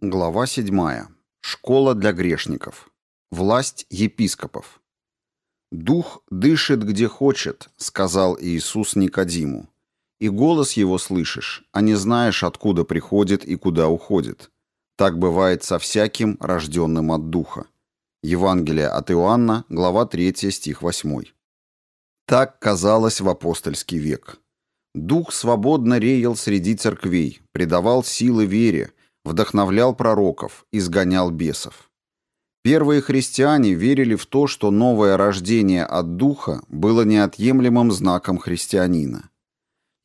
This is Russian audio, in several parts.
Глава 7. Школа для грешников. Власть епископов. «Дух дышит, где хочет», — сказал Иисус Никодиму. «И голос его слышишь, а не знаешь, откуда приходит и куда уходит. Так бывает со всяким, рожденным от Духа». Евангелие от Иоанна, глава 3, стих 8. Так казалось в апостольский век. Дух свободно реял среди церквей, придавал силы вере, вдохновлял пророков, изгонял бесов. Первые христиане верили в то, что новое рождение от Духа было неотъемлемым знаком христианина.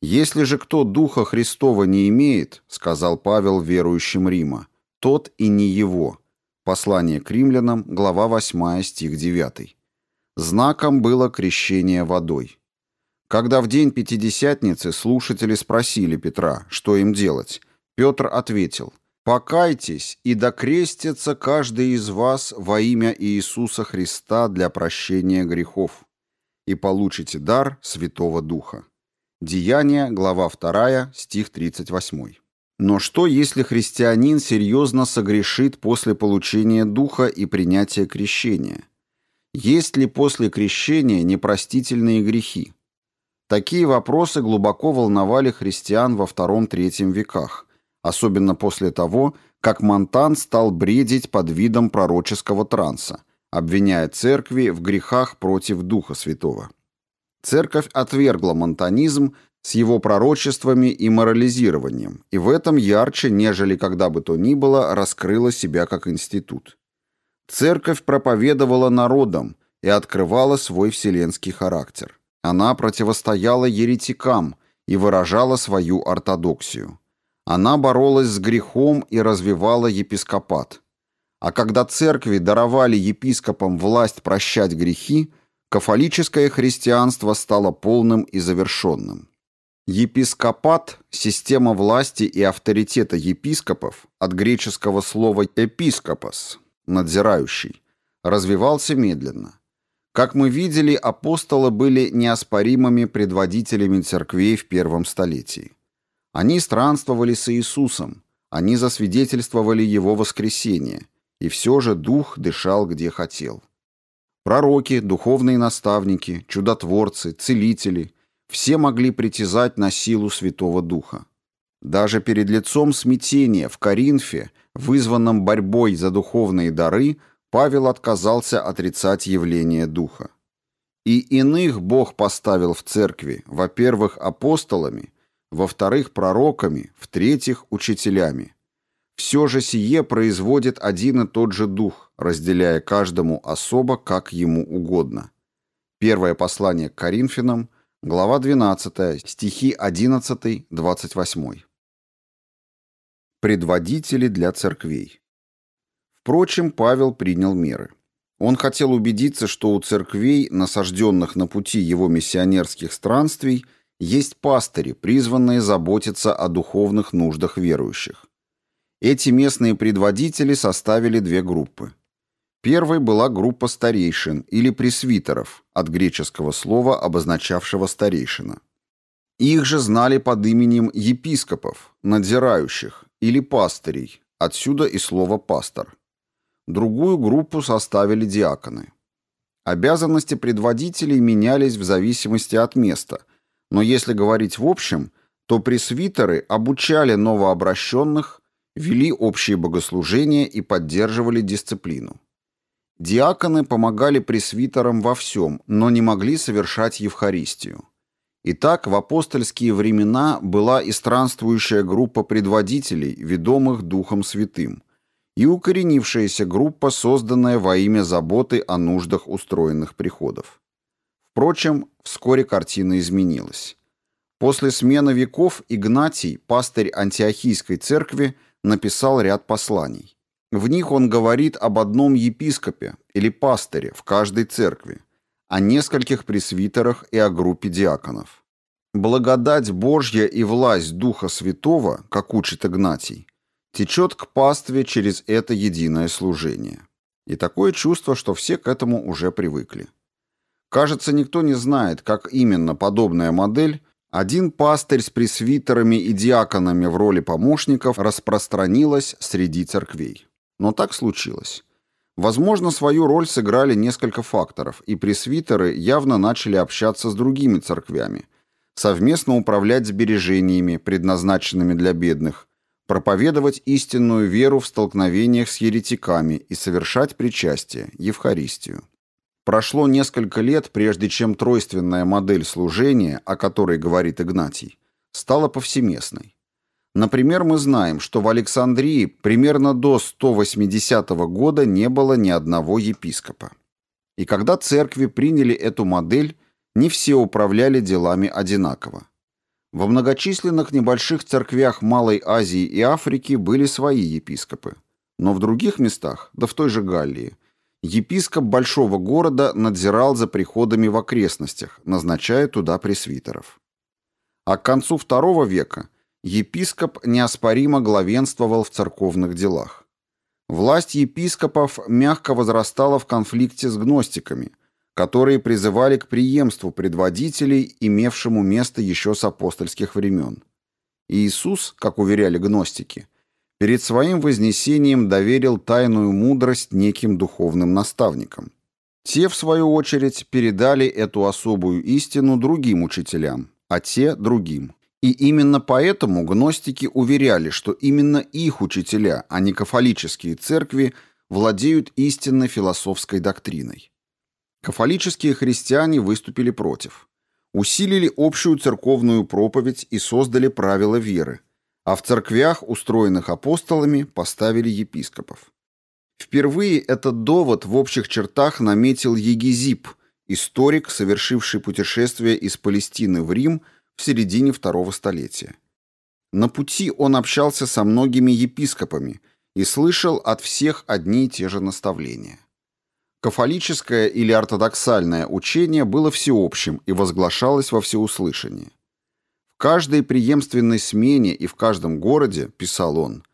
«Если же кто Духа Христова не имеет, — сказал Павел верующим Рима, — тот и не его». Послание к римлянам, глава 8, стих 9. Знаком было крещение водой. Когда в день Пятидесятницы слушатели спросили Петра, что им делать, Петр ответил, «Покайтесь, и докрестится каждый из вас во имя Иисуса Христа для прощения грехов, и получите дар Святого Духа». Деяния, глава 2, стих 38. Но что, если христианин серьезно согрешит после получения Духа и принятия крещения? Есть ли после крещения непростительные грехи? Такие вопросы глубоко волновали христиан во II-III веках, особенно после того, как Монтан стал бредить под видом пророческого транса, обвиняя церкви в грехах против Духа Святого. Церковь отвергла монтанизм с его пророчествами и морализированием, и в этом ярче, нежели когда бы то ни было, раскрыла себя как институт. Церковь проповедовала народам и открывала свой вселенский характер. Она противостояла еретикам и выражала свою ортодоксию. Она боролась с грехом и развивала епископат. А когда церкви даровали епископам власть прощать грехи, кафолическое христианство стало полным и завершенным. Епископат – система власти и авторитета епископов, от греческого слова «епископос» – надзирающий, развивался медленно. Как мы видели, апостолы были неоспоримыми предводителями церквей в первом столетии. Они странствовали с Иисусом, они засвидетельствовали Его воскресение, и все же Дух дышал где хотел. Пророки, духовные наставники, чудотворцы, целители – все могли притязать на силу Святого Духа. Даже перед лицом смятения в Коринфе, вызванном борьбой за духовные дары, Павел отказался отрицать явление Духа. И иных Бог поставил в церкви, во-первых, апостолами – во-вторых, пророками, в-третьих, учителями. Все же сие производит один и тот же дух, разделяя каждому особо, как ему угодно. Первое послание к Коринфянам, глава 12, стихи 11-28. Предводители для церквей. Впрочем, Павел принял меры. Он хотел убедиться, что у церквей, насажденных на пути его миссионерских странствий, есть пастыри, призванные заботиться о духовных нуждах верующих. Эти местные предводители составили две группы. Первой была группа старейшин или пресвитеров, от греческого слова, обозначавшего старейшина. Их же знали под именем епископов, надзирающих, или пастырей, отсюда и слово «пастор». Другую группу составили диаконы. Обязанности предводителей менялись в зависимости от места, но если говорить в общем, то пресвитеры обучали новообращенных, вели общие богослужения и поддерживали дисциплину. Диаконы помогали пресвитерам во всем, но не могли совершать Евхаристию. Итак, в апостольские времена была и странствующая группа предводителей, ведомых Духом Святым, и укоренившаяся группа, созданная во имя заботы о нуждах устроенных приходов. Впрочем, вскоре картина изменилась. После смены веков Игнатий, пастырь антиохийской церкви, написал ряд посланий. В них он говорит об одном епископе или пастыре в каждой церкви, о нескольких пресвитерах и о группе диаконов. Благодать Божья и власть Духа Святого, как учит Игнатий, течет к пастве через это единое служение. И такое чувство, что все к этому уже привыкли. Кажется, никто не знает, как именно подобная модель Один пастырь с пресвитерами и диаконами в роли помощников распространилась среди церквей. Но так случилось. Возможно, свою роль сыграли несколько факторов, и пресвитеры явно начали общаться с другими церквями, совместно управлять сбережениями, предназначенными для бедных, проповедовать истинную веру в столкновениях с еретиками и совершать причастие, Евхаристию. Прошло несколько лет, прежде чем тройственная модель служения, о которой говорит Игнатий, стала повсеместной. Например, мы знаем, что в Александрии примерно до 180 года не было ни одного епископа. И когда церкви приняли эту модель, не все управляли делами одинаково. Во многочисленных небольших церквях Малой Азии и Африки были свои епископы. Но в других местах, да в той же Галлии, епископ большого города надзирал за приходами в окрестностях, назначая туда пресвитеров. А к концу II века епископ неоспоримо главенствовал в церковных делах. Власть епископов мягко возрастала в конфликте с гностиками, которые призывали к преемству предводителей, имевшему место еще с апостольских времен. Иисус, как уверяли гностики, перед своим вознесением доверил тайную мудрость неким духовным наставникам. Те, в свою очередь, передали эту особую истину другим учителям, а те – другим. И именно поэтому гностики уверяли, что именно их учителя, а не кафолические церкви, владеют истинной философской доктриной. Кафолические христиане выступили против. Усилили общую церковную проповедь и создали правила веры, а в церквях, устроенных апостолами, поставили епископов. Впервые этот довод в общих чертах наметил Егизип, историк, совершивший путешествие из Палестины в Рим в середине второго столетия. На пути он общался со многими епископами и слышал от всех одни и те же наставления. Кафолическое или ортодоксальное учение было всеобщим и возглашалось во всеуслышание. Каждой преемственной смене и в каждом городе, писал он,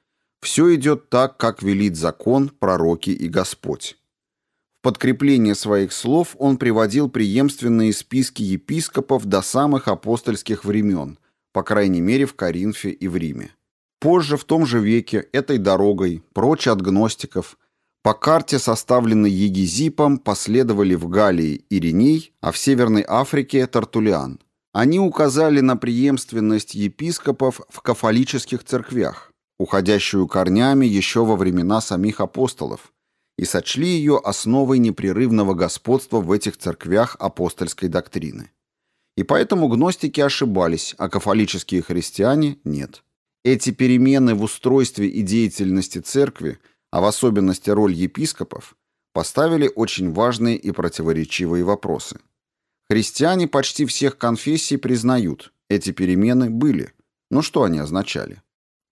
все идет так, как велит закон, пророки и Господь. В подкрепление своих слов он приводил преемственные списки епископов до самых апостольских времен, по крайней мере в Коринфе и в Риме. Позже, в том же веке, этой дорогой, прочь от гностиков – по карте, составленной Егизипом, последовали в Галлии Ириней, а в Северной Африке – Тартулиан. Они указали на преемственность епископов в кафолических церквях, уходящую корнями еще во времена самих апостолов, и сочли ее основой непрерывного господства в этих церквях апостольской доктрины. И поэтому гностики ошибались, а кафолические христиане – нет. Эти перемены в устройстве и деятельности церкви – а в особенности роль епископов, поставили очень важные и противоречивые вопросы. Христиане почти всех конфессий признают, эти перемены были. Но что они означали?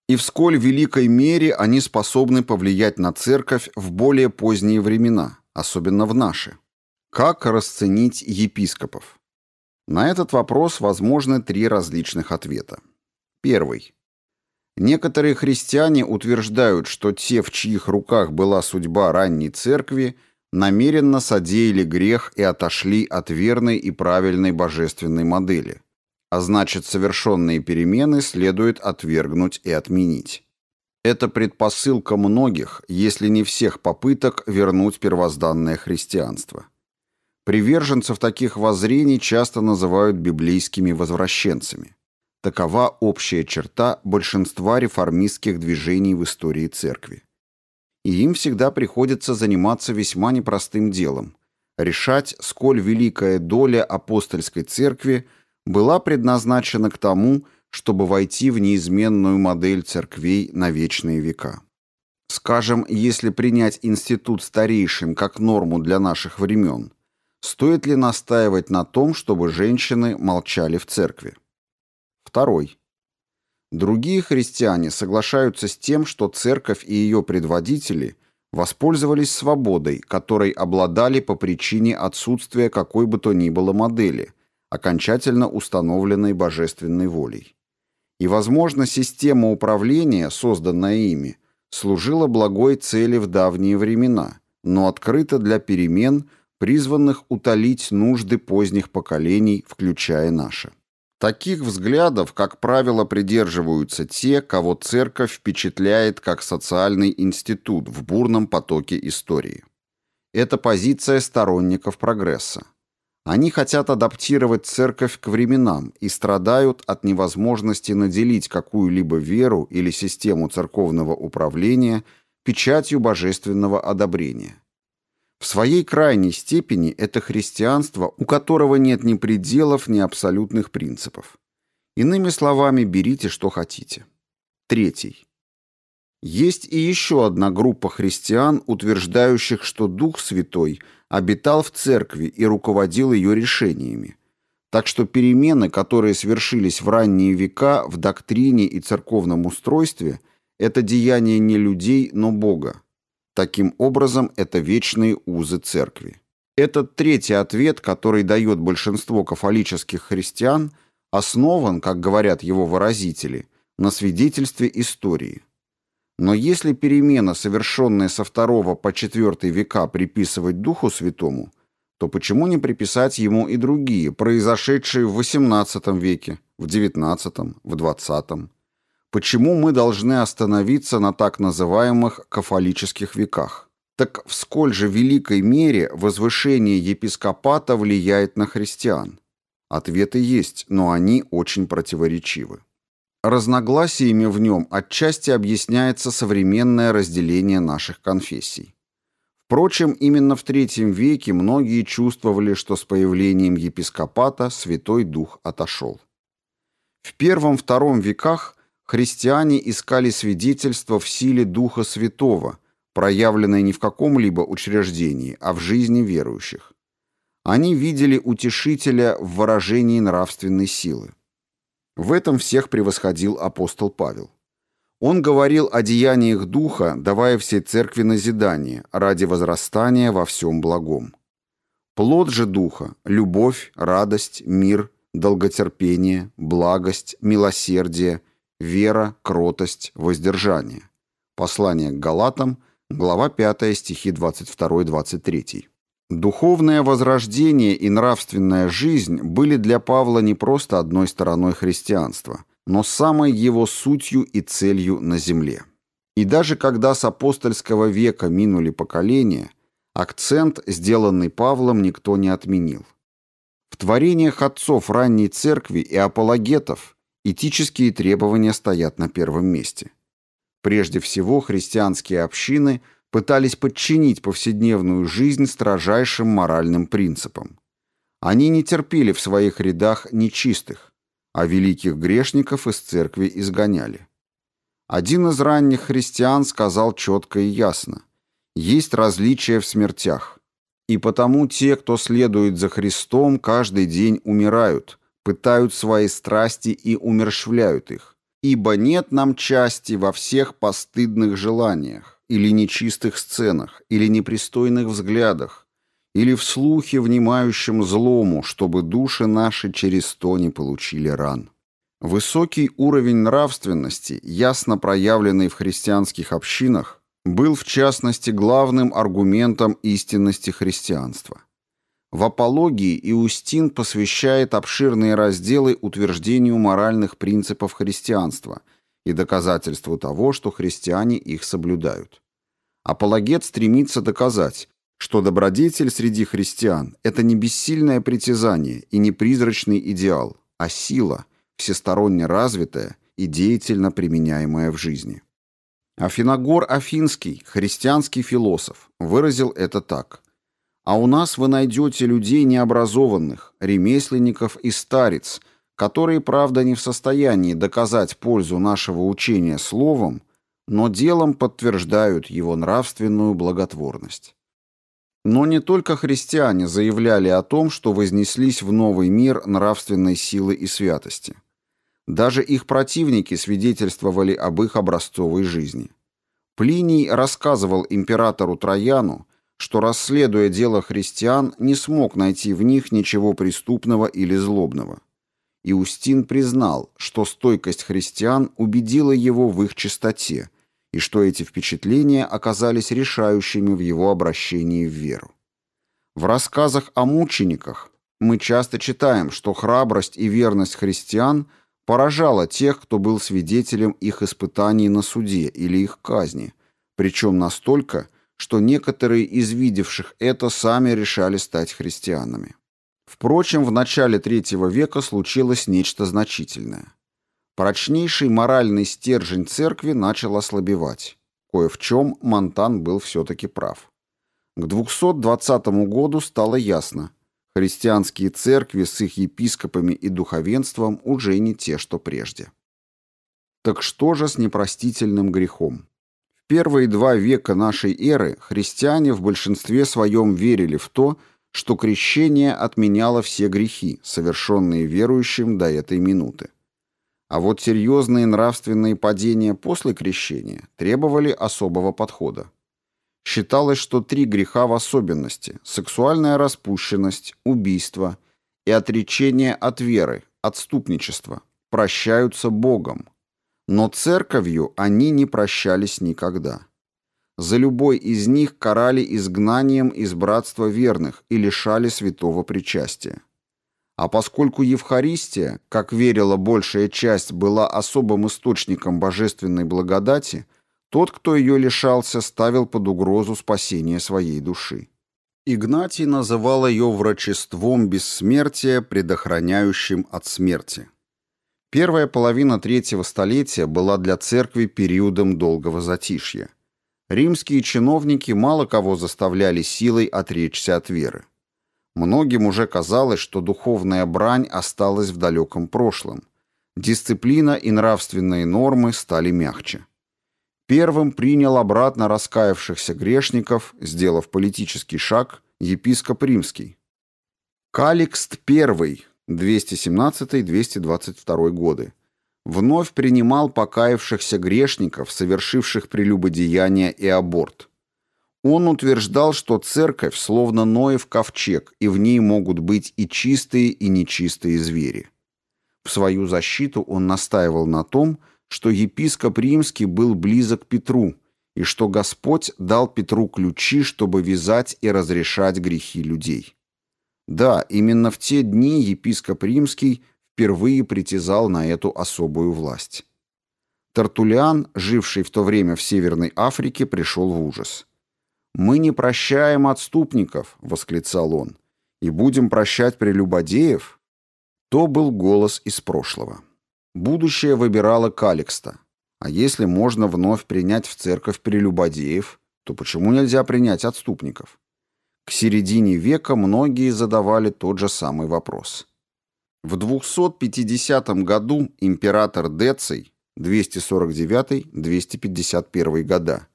И в сколь великой мере они способны повлиять на церковь в более поздние времена, особенно в наши. Как расценить епископов? На этот вопрос возможны три различных ответа. Первый. Некоторые христиане утверждают, что те, в чьих руках была судьба ранней церкви, намеренно содеяли грех и отошли от верной и правильной божественной модели. А значит, совершенные перемены следует отвергнуть и отменить. Это предпосылка многих, если не всех попыток вернуть первозданное христианство. Приверженцев таких воззрений часто называют библейскими возвращенцами. Такова общая черта большинства реформистских движений в истории церкви. И им всегда приходится заниматься весьма непростым делом – решать, сколь великая доля апостольской церкви была предназначена к тому, чтобы войти в неизменную модель церквей на вечные века. Скажем, если принять институт старейшин как норму для наших времен, стоит ли настаивать на том, чтобы женщины молчали в церкви? Второй. Другие христиане соглашаются с тем, что церковь и ее предводители воспользовались свободой, которой обладали по причине отсутствия какой бы то ни было модели, окончательно установленной божественной волей. И, возможно, система управления, созданная ими, служила благой цели в давние времена, но открыта для перемен, призванных утолить нужды поздних поколений, включая наше. Таких взглядов, как правило, придерживаются те, кого церковь впечатляет как социальный институт в бурном потоке истории. Это позиция сторонников прогресса. Они хотят адаптировать церковь к временам и страдают от невозможности наделить какую-либо веру или систему церковного управления печатью божественного одобрения. В своей крайней степени это христианство, у которого нет ни пределов, ни абсолютных принципов. Иными словами, берите, что хотите. Третий. Есть и еще одна группа христиан, утверждающих, что Дух Святой обитал в церкви и руководил ее решениями. Так что перемены, которые свершились в ранние века в доктрине и церковном устройстве, это деяние не людей, но Бога. Таким образом, это вечные узы церкви. Этот третий ответ, который дает большинство кафолических христиан, основан, как говорят его выразители, на свидетельстве истории. Но если перемена, совершенная со второго по четвертый века, приписывать Духу Святому, то почему не приписать ему и другие, произошедшие в XVIII веке, в XIX, в XX? Почему мы должны остановиться на так называемых кафолических веках? Так в сколь же великой мере возвышение епископата влияет на христиан? Ответы есть, но они очень противоречивы. Разногласиями в нем отчасти объясняется современное разделение наших конфессий. Впрочем, именно в III веке многие чувствовали, что с появлением епископата Святой Дух отошел. В первом-втором веках христиане искали свидетельства в силе Духа Святого, проявленной не в каком-либо учреждении, а в жизни верующих. Они видели утешителя в выражении нравственной силы. В этом всех превосходил апостол Павел. Он говорил о деяниях Духа, давая всей церкви назидание ради возрастания во всем благом. Плод же Духа – любовь, радость, мир, долготерпение, благость, милосердие – вера, кротость, воздержание. Послание к Галатам, глава 5, стихи 22-23. Духовное возрождение и нравственная жизнь были для Павла не просто одной стороной христианства, но самой его сутью и целью на земле. И даже когда с апостольского века минули поколения, акцент, сделанный Павлом, никто не отменил. В творениях отцов ранней церкви и апологетов Этические требования стоят на первом месте. Прежде всего, христианские общины пытались подчинить повседневную жизнь строжайшим моральным принципам. Они не терпели в своих рядах нечистых, а великих грешников из церкви изгоняли. Один из ранних христиан сказал четко и ясно, есть различия в смертях, и потому те, кто следует за Христом, каждый день умирают – пытают свои страсти и умерщвляют их. Ибо нет нам части во всех постыдных желаниях, или нечистых сценах, или непристойных взглядах, или в слухе, внимающем злому, чтобы души наши через то не получили ран. Высокий уровень нравственности, ясно проявленный в христианских общинах, был в частности главным аргументом истинности христианства. В апологии Иустин посвящает обширные разделы утверждению моральных принципов христианства и доказательству того, что христиане их соблюдают. Апологет стремится доказать, что добродетель среди христиан – это не бессильное притязание и не призрачный идеал, а сила, всесторонне развитая и деятельно применяемая в жизни. Афиногор Афинский, христианский философ, выразил это так – а у нас вы найдете людей необразованных, ремесленников и старец, которые, правда, не в состоянии доказать пользу нашего учения словом, но делом подтверждают его нравственную благотворность. Но не только христиане заявляли о том, что вознеслись в новый мир нравственной силы и святости. Даже их противники свидетельствовали об их образцовой жизни. Плиний рассказывал императору Трояну, что, расследуя дело христиан, не смог найти в них ничего преступного или злобного. Иустин признал, что стойкость христиан убедила его в их чистоте, и что эти впечатления оказались решающими в его обращении в веру. В рассказах о мучениках, Мы часто читаем, что храбрость и верность христиан поражала тех, кто был свидетелем их испытаний на суде или их казни, причем настолько, что некоторые из видевших это сами решали стать христианами. Впрочем, в начале третьего века случилось нечто значительное. Прочнейший моральный стержень церкви начал ослабевать. Кое в чем Монтан был все-таки прав. К 220 году стало ясно, христианские церкви с их епископами и духовенством уже не те, что прежде. Так что же с непростительным грехом? Первые два века нашей эры христиане в большинстве своем верили в то, что крещение отменяло все грехи, совершенные верующим до этой минуты. А вот серьезные нравственные падения после крещения требовали особого подхода. Считалось, что три греха в особенности – сексуальная распущенность, убийство и отречение от веры, отступничество – прощаются Богом. Но церковью они не прощались никогда. За любой из них карали изгнанием из братства верных и лишали святого причастия. А поскольку Евхаристия, как верила большая часть, была особым источником божественной благодати, тот, кто ее лишался, ставил под угрозу спасение своей души. Игнатий называл ее врачеством бессмертия, предохраняющим от смерти. Первая половина третьего столетия была для церкви периодом долгого затишья. Римские чиновники мало кого заставляли силой отречься от веры. Многим уже казалось, что духовная брань осталась в далеком прошлом. Дисциплина и нравственные нормы стали мягче. Первым принял обратно раскаявшихся грешников, сделав политический шаг, епископ римский. Каликст I, 217-222 годы, вновь принимал покаявшихся грешников, совершивших прелюбодеяние и аборт. Он утверждал, что церковь словно Ноев ковчег, и в ней могут быть и чистые, и нечистые звери. В свою защиту он настаивал на том, что епископ римский был близок Петру, и что Господь дал Петру ключи, чтобы вязать и разрешать грехи людей. Да, именно в те дни епископ римский впервые притязал на эту особую власть. Тартулиан, живший в то время в Северной Африке, пришел в ужас. «Мы не прощаем отступников», — восклицал он, — «и будем прощать прелюбодеев?» То был голос из прошлого. Будущее выбирало Каликста. А если можно вновь принять в церковь прелюбодеев, то почему нельзя принять отступников? К середине века многие задавали тот же самый вопрос. В 250 году император Деций 249-251 года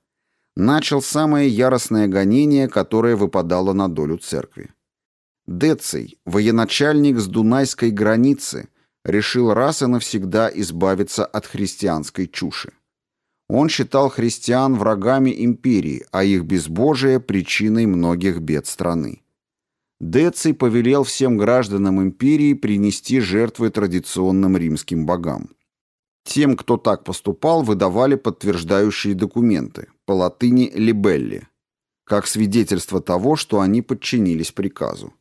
начал самое яростное гонение, которое выпадало на долю церкви. Деций, военачальник с Дунайской границы, решил раз и навсегда избавиться от христианской чуши. Он считал христиан врагами империи, а их безбожие – причиной многих бед страны. Деций повелел всем гражданам империи принести жертвы традиционным римским богам. Тем, кто так поступал, выдавали подтверждающие документы, по латыни «либелли», как свидетельство того, что они подчинились приказу.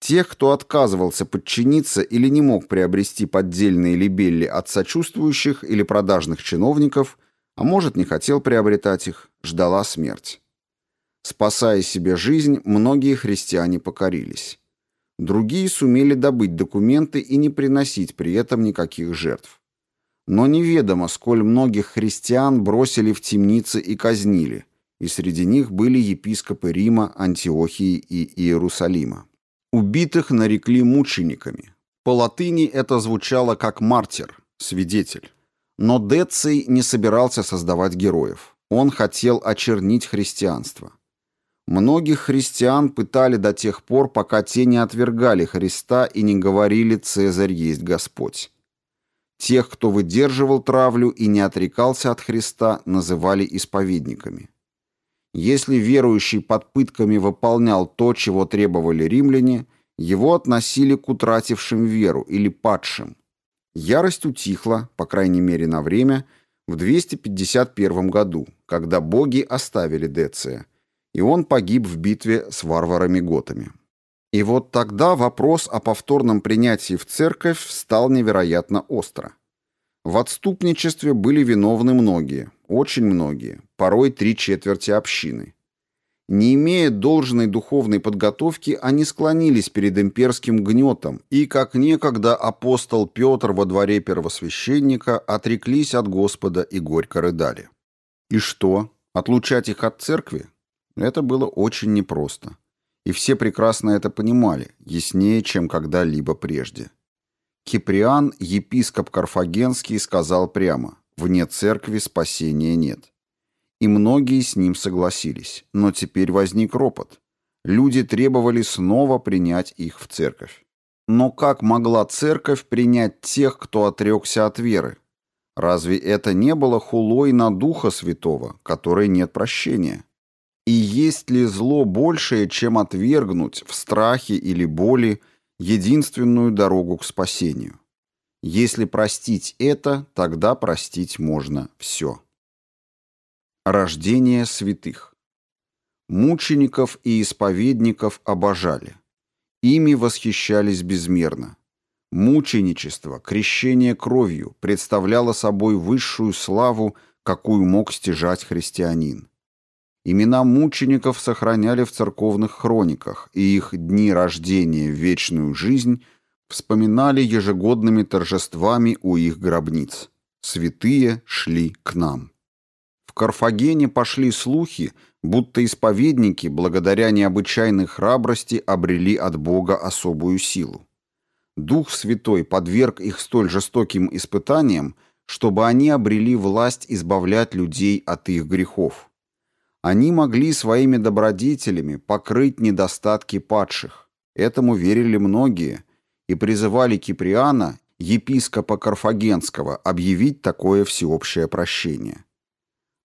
Тех, кто отказывался подчиниться или не мог приобрести поддельные либелли от сочувствующих или продажных чиновников, а может не хотел приобретать их, ждала смерть. Спасая себе жизнь, многие христиане покорились. Другие сумели добыть документы и не приносить при этом никаких жертв. Но неведомо, сколь многих христиан бросили в темницы и казнили, и среди них были епископы Рима, Антиохии и Иерусалима. Убитых нарекли мучениками. По латыни это звучало как мартир, свидетель. Но Деций не собирался создавать героев. Он хотел очернить христианство. Многих христиан пытали до тех пор, пока те не отвергали Христа и не говорили «Цезарь есть Господь». Тех, кто выдерживал травлю и не отрекался от Христа, называли исповедниками. Если верующий под пытками выполнял то, чего требовали римляне, его относили к утратившим веру или падшим. Ярость утихла, по крайней мере на время, в 251 году, когда боги оставили Деция, и он погиб в битве с варварами-готами. И вот тогда вопрос о повторном принятии в церковь стал невероятно остро. В отступничестве были виновны многие, очень многие, порой три четверти общины. Не имея должной духовной подготовки, они склонились перед имперским гнетом и, как некогда апостол Петр во дворе первосвященника, отреклись от Господа и горько рыдали. И что? Отлучать их от церкви? Это было очень непросто. И все прекрасно это понимали, яснее, чем когда-либо прежде. Киприан, епископ Карфагенский, сказал прямо «Вне церкви спасения нет». И многие с ним согласились, но теперь возник ропот. Люди требовали снова принять их в церковь. Но как могла церковь принять тех, кто отрекся от веры? Разве это не было хулой на Духа Святого, которой нет прощения? И есть ли зло большее, чем отвергнуть в страхе или боли единственную дорогу к спасению. Если простить это, тогда простить можно все. Рождение святых. Мучеников и исповедников обожали. Ими восхищались безмерно. Мученичество, крещение кровью представляло собой высшую славу, какую мог стяжать христианин. Имена мучеников сохраняли в церковных хрониках, и их дни рождения в вечную жизнь вспоминали ежегодными торжествами у их гробниц. Святые шли к нам. Карфагене пошли слухи, будто исповедники, благодаря необычайной храбрости, обрели от Бога особую силу. Дух Святой подверг их столь жестоким испытаниям, чтобы они обрели власть избавлять людей от их грехов. Они могли своими добродетелями покрыть недостатки падших. Этому верили многие и призывали Киприана, епископа Карфагенского, объявить такое всеобщее прощение.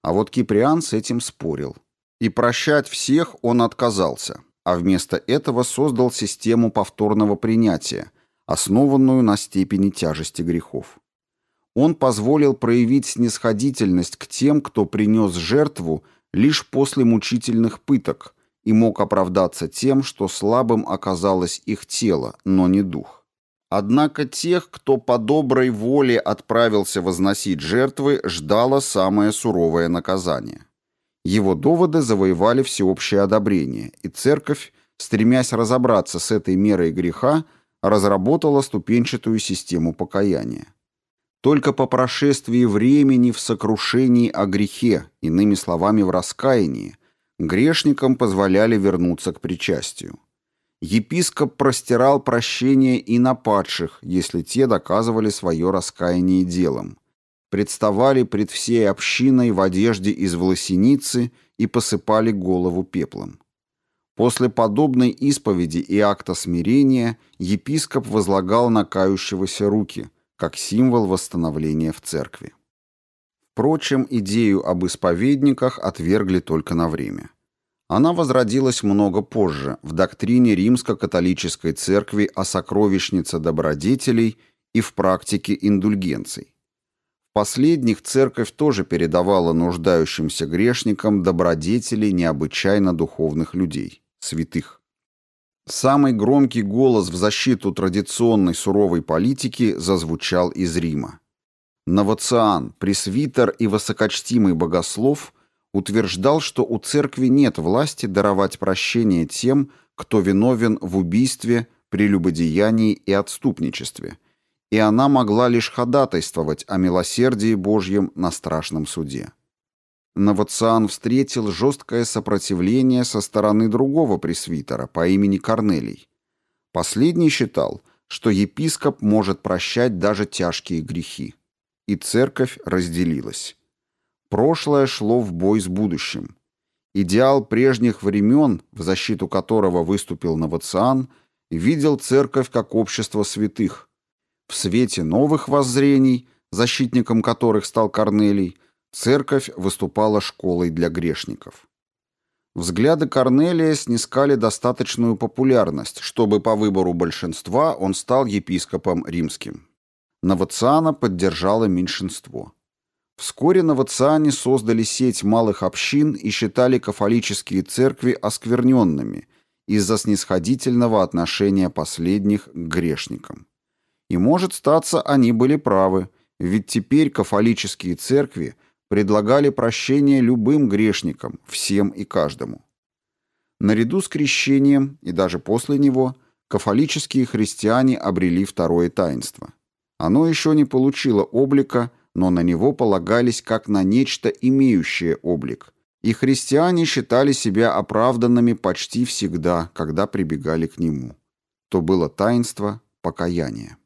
А вот Киприан с этим спорил. И прощать всех он отказался, а вместо этого создал систему повторного принятия, основанную на степени тяжести грехов. Он позволил проявить снисходительность к тем, кто принес жертву лишь после мучительных пыток и мог оправдаться тем, что слабым оказалось их тело, но не дух. Однако тех, кто по доброй воле отправился возносить жертвы, ждало самое суровое наказание. Его доводы завоевали всеобщее одобрение, и церковь, стремясь разобраться с этой мерой греха, разработала ступенчатую систему покаяния. Только по прошествии времени в сокрушении о грехе, иными словами, в раскаянии, грешникам позволяли вернуться к причастию. Епископ простирал прощение и на падших, если те доказывали свое раскаяние делом, представали пред всей общиной в одежде из волосеницы и посыпали голову пеплом. После подобной исповеди и акта смирения епископ возлагал на кающегося руки – как символ восстановления в церкви. Впрочем, идею об исповедниках отвергли только на время. Она возродилась много позже в доктрине римско-католической церкви о сокровищнице добродетелей и в практике индульгенций. В последних церковь тоже передавала нуждающимся грешникам добродетели необычайно духовных людей, святых. Самый громкий голос в защиту традиционной суровой политики зазвучал из Рима. Новоциан, пресвитер и высокочтимый богослов, утверждал, что у церкви нет власти даровать прощение тем, кто виновен в убийстве, прелюбодеянии и отступничестве, и она могла лишь ходатайствовать о милосердии Божьем на страшном суде. Новоциан встретил жесткое сопротивление со стороны другого пресвитера по имени Корнелий. Последний считал, что епископ может прощать даже тяжкие грехи. И церковь разделилась. Прошлое шло в бой с будущим. Идеал прежних времен, в защиту которого выступил Новоциан, видел церковь как общество святых. В свете новых воззрений, защитником которых стал Корнелий, Церковь выступала школой для грешников. Взгляды Корнелия снискали достаточную популярность, чтобы по выбору большинства он стал епископом римским. Новоциана поддержало меньшинство. Вскоре новоциане создали сеть малых общин и считали кафолические церкви оскверненными из-за снисходительного отношения последних к грешникам. И может статься, они были правы, ведь теперь кафолические церкви предлагали прощение любым грешникам, всем и каждому. Наряду с крещением и даже после него кафолические христиане обрели второе таинство. Оно еще не получило облика, но на него полагались как на нечто имеющее облик, и христиане считали себя оправданными почти всегда, когда прибегали к нему. То было таинство покаяния.